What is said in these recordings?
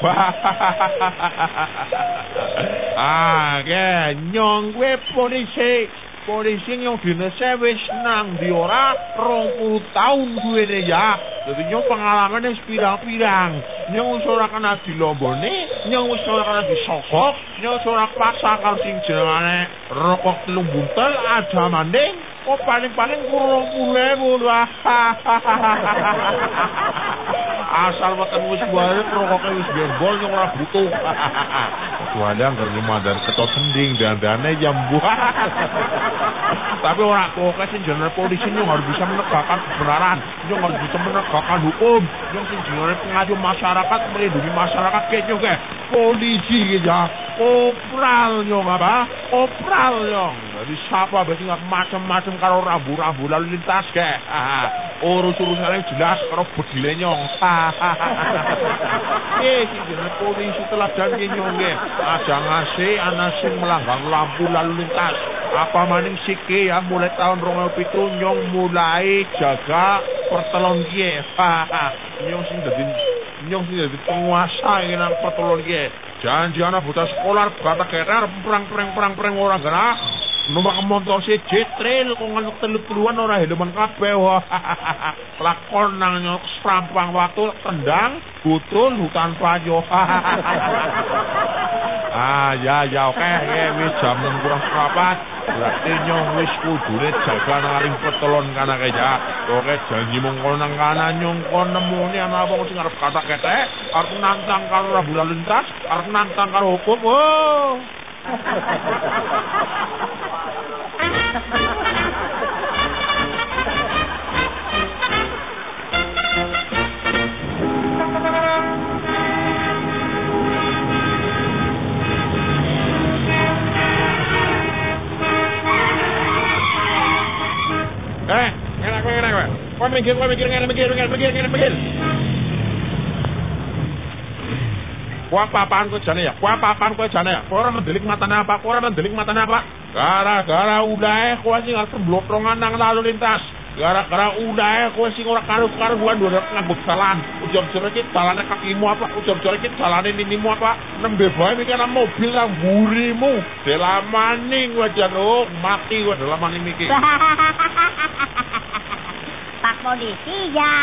ah, nyong kowe polisi. Polisi nyong dinese wis nang ndi ora 20 taun duwene ya. Dadi nyong pengalaman wis pirang-pirang. Nyong wis ora kena dilombone, nyong wis ora kena disogok, nyong wis ora paksa karo sing jenengane rokok telung buntel aja manding. Oh paling-paling kurang puluh Asal weten wis wae rokoknya wis gembol nyong ora butuh. Kecuali anggar lumayan ketot sending dandane jam buah. Tapi orang kok sing jenenge polisi nyong harus bisa menegakkan kebenaran, nyong harus bisa menegakkan hukum, nyong sing jenenge pengaju masyarakat melindungi masyarakat kayak nyong polisi ya. Kopral nyong apa? Kopral nyong. Jadi siapa berarti nggak macam-macam karo rambu-rambu lalu lintas ke? Urus-urusannya jelas karo bedile nyong. Eh, sing jenenge polisi teladan nyong nggih. Aja ngasih ana sing melanggar lampu lalu lintas. Apa maning sike ya mulai tahun 2007 nyong mulai jaga pertelon kiye. Nyong sing dadi nyong sing dadi penguasa nang pertelon kiye. Janji anak buta sekolah kata keter perang perang perang perang orang kena numpak motor si jetril kok ngantuk telut teluan ora hidupan kabeh. Lakon nang nyok serampang waktu tendang butul hutan pajo ah ya ya oke okay. wis jam kurang seprapat berarti nyong wis kudune jaga naring petolon kana keja oke janji mongko nang kana nyong kon nemune ana apa sing arep kata ketek? Arep nantang karo rabu lintas arep nantang karo hukum. Oh enak kowe. Kowe mikir, kowe mikir, ngene mikir, ngene mikir, ngene mikir. Kowe apa-apaan kowe jane ya? Kowe apa-apaan kowe jane ya? Kowe ora mendelik matane apa? Kowe ora mendelik matane apa? Gara-gara udahe kowe sing arep blotrongan nang lalu lintas. Gara-gara udahe kowe sing ora karu-karuan ndoro nganggo dalan. Ujur-ujur iki dalane kakimu apa? Ujur-ujur iki dalane ninimu apa? Nembe bae iki ana mobil nang mburimu. Delamani kowe jan oh, mati kowe delamani iki. Pak polisi ya.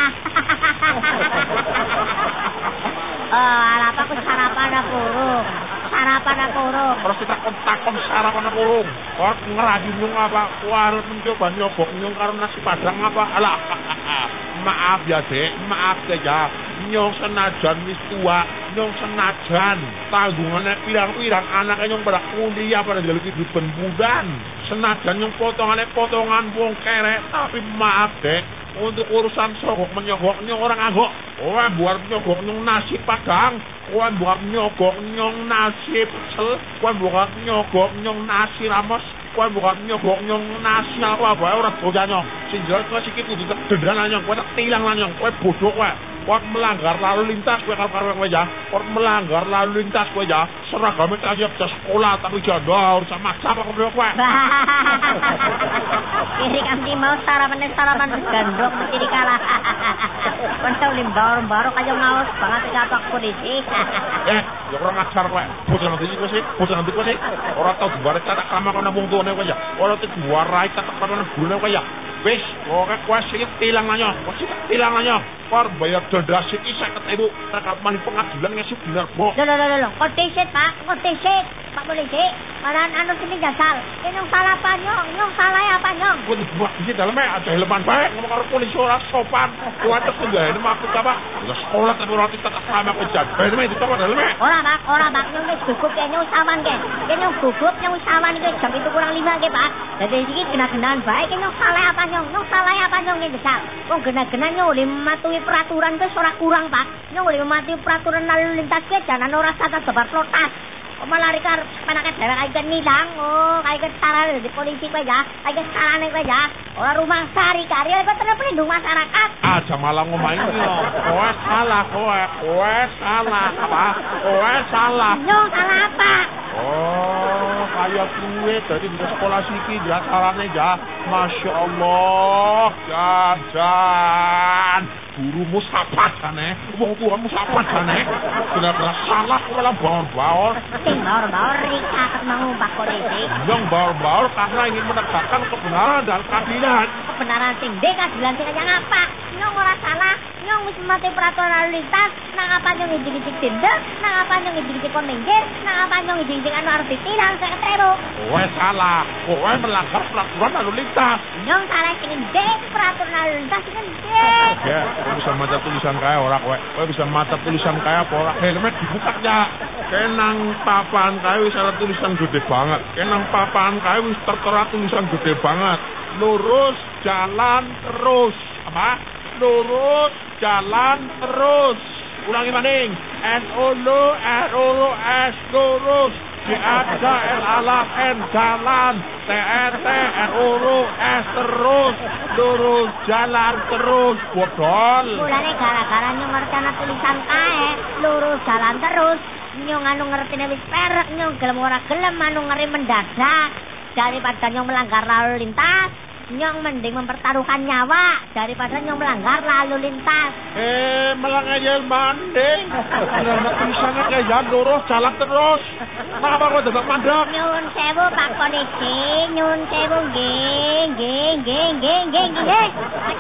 oh, ala apa aku sarapan aku urung. Sarapan aku urung. Terus kita kontak-kon sarapan aku urung. Kok ngeradi nyung apa? Kuarep mencoba nyobok nyung karo nasi padang apa? Alah. maaf ya, Dek. Maaf ya. Nyong senajan wis tua, nyong senajan tanggungane pirang-pirang anak nyong pada kuliah pada jalur hidup budan. Senajan nyong potongane potongan wong kerek, tapi maaf, Dek. Untuk urusan sogok menyogok nyong orang agok. Kowe buat nyogok nyong nasi padang. Kowe buat nyogok nyong nasi pecel. Kowe buat nyogok nyong nasi ramos. Kowe buat nyogok nyong nasi apa apa ora dosa nyong. Sing jelas kowe sikit kudu tak nyong. Kowe tak tilang nyong. Kowe bodoh kowe. Kowe melanggar lalu lintas kowe karo kowe ya. Kowe melanggar lalu lintas kowe ya. Seragam tak siap sekolah tapi janda harus maksa apa kowe kowe. Kiri kami mau sarapan sarapan gandok mesti dikalah. Kontol limbau baru kaya ngaos banget kapak polisi. Eh, ya kurang ajar kowe. Bocah nanti kowe sih, bocah nanti kowe sih. Ora tau dibare kata kama kana wong tuane kowe ya. Ora tau diwarai kata kana gurune kowe ya. Wis, kowe sing tilang nanya. Kowe sing tilang nanya. Par bayar denda sik 50.000 rekap mani pengadilan ngasih dinar bo. Loh, loh, loh, loh. Kontesit, Pak. Kontesit. Pak polisi. Maran anu sini jasal. Ini salah apa nyong? Nyong salah ya apa nyong? Kowe dibuat di dalamnya ada helman baik ngomong karo polisi ora sopan. Kowe tak tinggal ini maksud apa? Ya sekolah tapi ora tak sama. Bae ini itu apa dalamnya? Ora, Pak. Ora, Pak. Nyong wis gugup ya nyong sawan ke. Ya nyong gugup nyong sawan iki jam itu kurang lima ke, Pak. Jadi iki kena-kenaan baik nyong salah apa nyong? Nyong salah apa nyong ini jasal? Wong kena-kena nyong oleh mematuhi peraturan ke ora kurang, Pak. Nyong oleh mematuhi peraturan lalu lintas ke jalan ora sadar sebar protes. Oh, malah rika panake dhewe kaya kan nilang. Oh, kaya kan salah di polisi kowe ya. Kaya kan salahne kowe ya. Ora rumah sari kari kowe terus pelindung masyarakat. Aja malah ngomain yo. Kowe salah kowe. Kowe salah apa? Kowe salah. Nyong salah apa? Oh, kaya kuwe dadi di sekolah siki dia salahne ya. Masya Allah. Jajan. Gurumu sapa jane? Wong tuamu sapa jane? Kira-kira salah malah baur-baur. Sing baur-baur Rika ketemu Pak Polisi. Yang baur-baur karena ingin menegakkan kebenaran dan keadilan. Kebenaran sing D keadilan sing kaya ngapa? Nyong ora salah, nyong wis mati peraturan lalu lintas, nang apa nyong ijik-ijik tindak, nang apa nyong ijik-ijik kon minggir, nang apa nyong ijik-ijik anu arep ditilang saya ketrebo. Kowe salah, kowe melanggar peraturan lalu lintas. Nyong salah sing D peraturan lalu lintas sing D. Ya, kowe bisa maca tulisan kaya ora kowe. Kowe bisa maca tulisan kaya apa ora? Helmet dibuka ya. Kenang papan kae wis ada tulisan gede banget. Kenang papan kae wis tertera tulisan gede banget. Lurus jalan terus. Apa? Lurus jalan terus. Ulangi maning. N L R L S lurus. J A J L A L N jalan. T E T R L S terus. Lurus jalan terus. Bodol. Mulane gara-gara nyong ngerti ana tulisan kae, lurus jalan terus. Nyong anu ngertine wis perek, nyong gelem ora gelem anu ngeri mendadak. Daripada nyong melanggar lalu lintas, nyong mending mempertaruhkan nyawa daripada nyong melanggar lalu lintas. Eh, malah ngeyel manding. Karena tulisannya kayak lurus jalan terus. Kenapa kau dapat mandek? Nyun sewu Pak Polisi, nyun sewu nggih, nggih, nggih, nggih, nggih, nggih.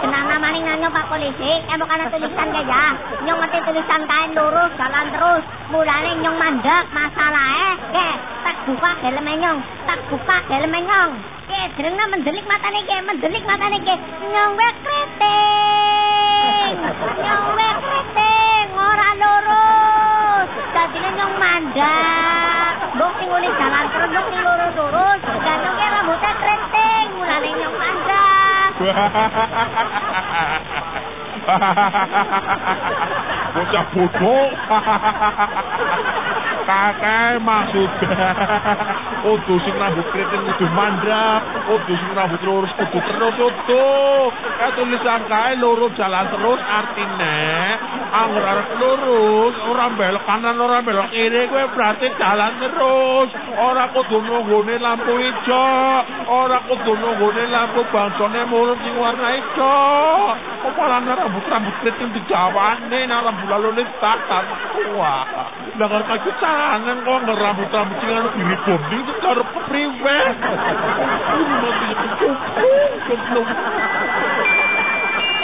Kenang namane nganyo Pak Polisi, eh bukan tulisan kae ya. Nyong ngerti tulisan kae lurus jalan terus. Mulane nyong mandek masalahe. Ke, tak buka helme nyong, tak buka helme nyong. Ke, jenengna mendelik matane ke, mendelik matane ke. Nyong wek kriting. Nyong wek kriting, ora lurus. Dadine nyong mandek. Mbok sing ngene jalan terus, mbok sing lurus-lurus. Gantung ke rambutnya kriting, mulane nyong mandek. Bocah bodoh. Kakek maksudnya rambut keriting kudu sing rambut lurus kudu terus kudu. Kayak tulisan kae lurus jalan terus artine angger arep lurus, ora belok kanan, ora belok kiri kowe berarti jalan terus. Ora kudu nunggone lampu ijo, ora kudu nunggone lampu bangsone mulus sing warna ijo. Apa lan rambut-rambut keriting dijawane nang rambut lalu lintas tua. Lah karo kaki tangan kok nggak rambut-rambut sing anu diri bonding itu karo kepriwe. Ini mati goblok.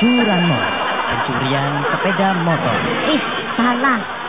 Curanmor, pencurian sepeda motor. Ih, salah.